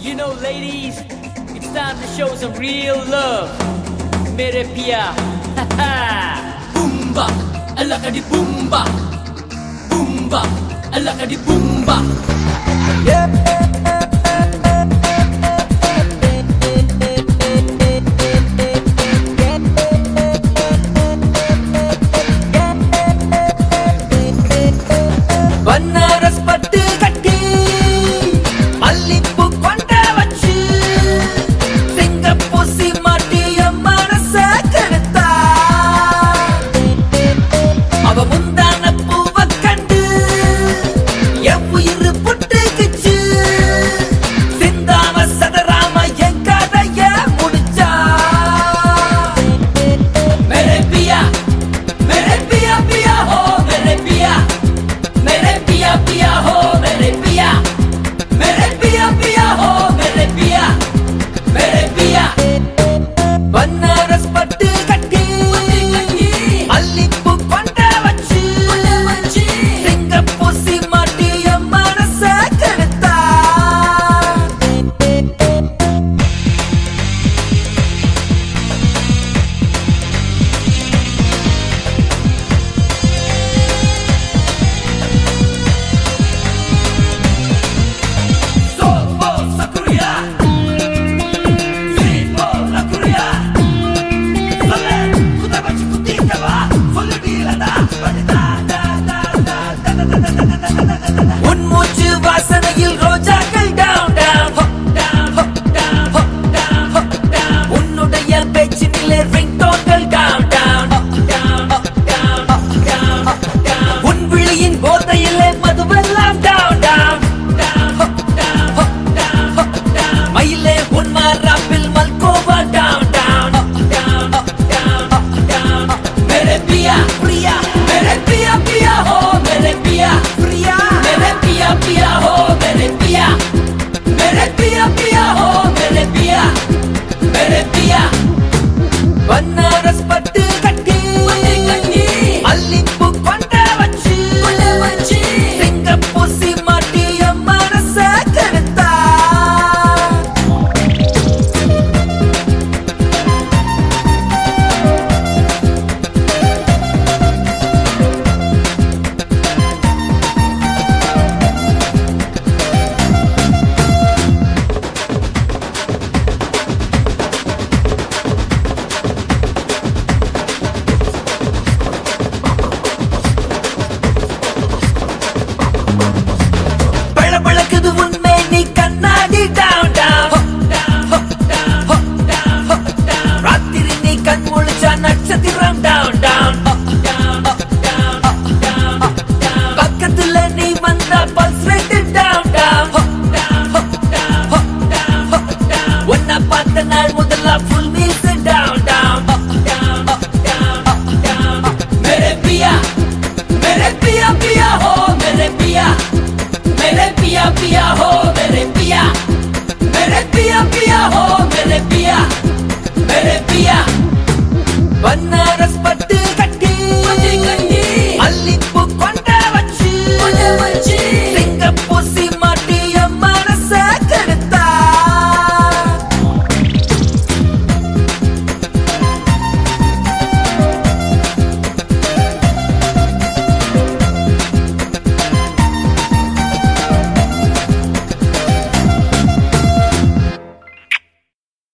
You know, ladies, it's time to show some real love. Mere pia, ha ha. Boomba, alakadi boomba. Boomba, alakadi boomba.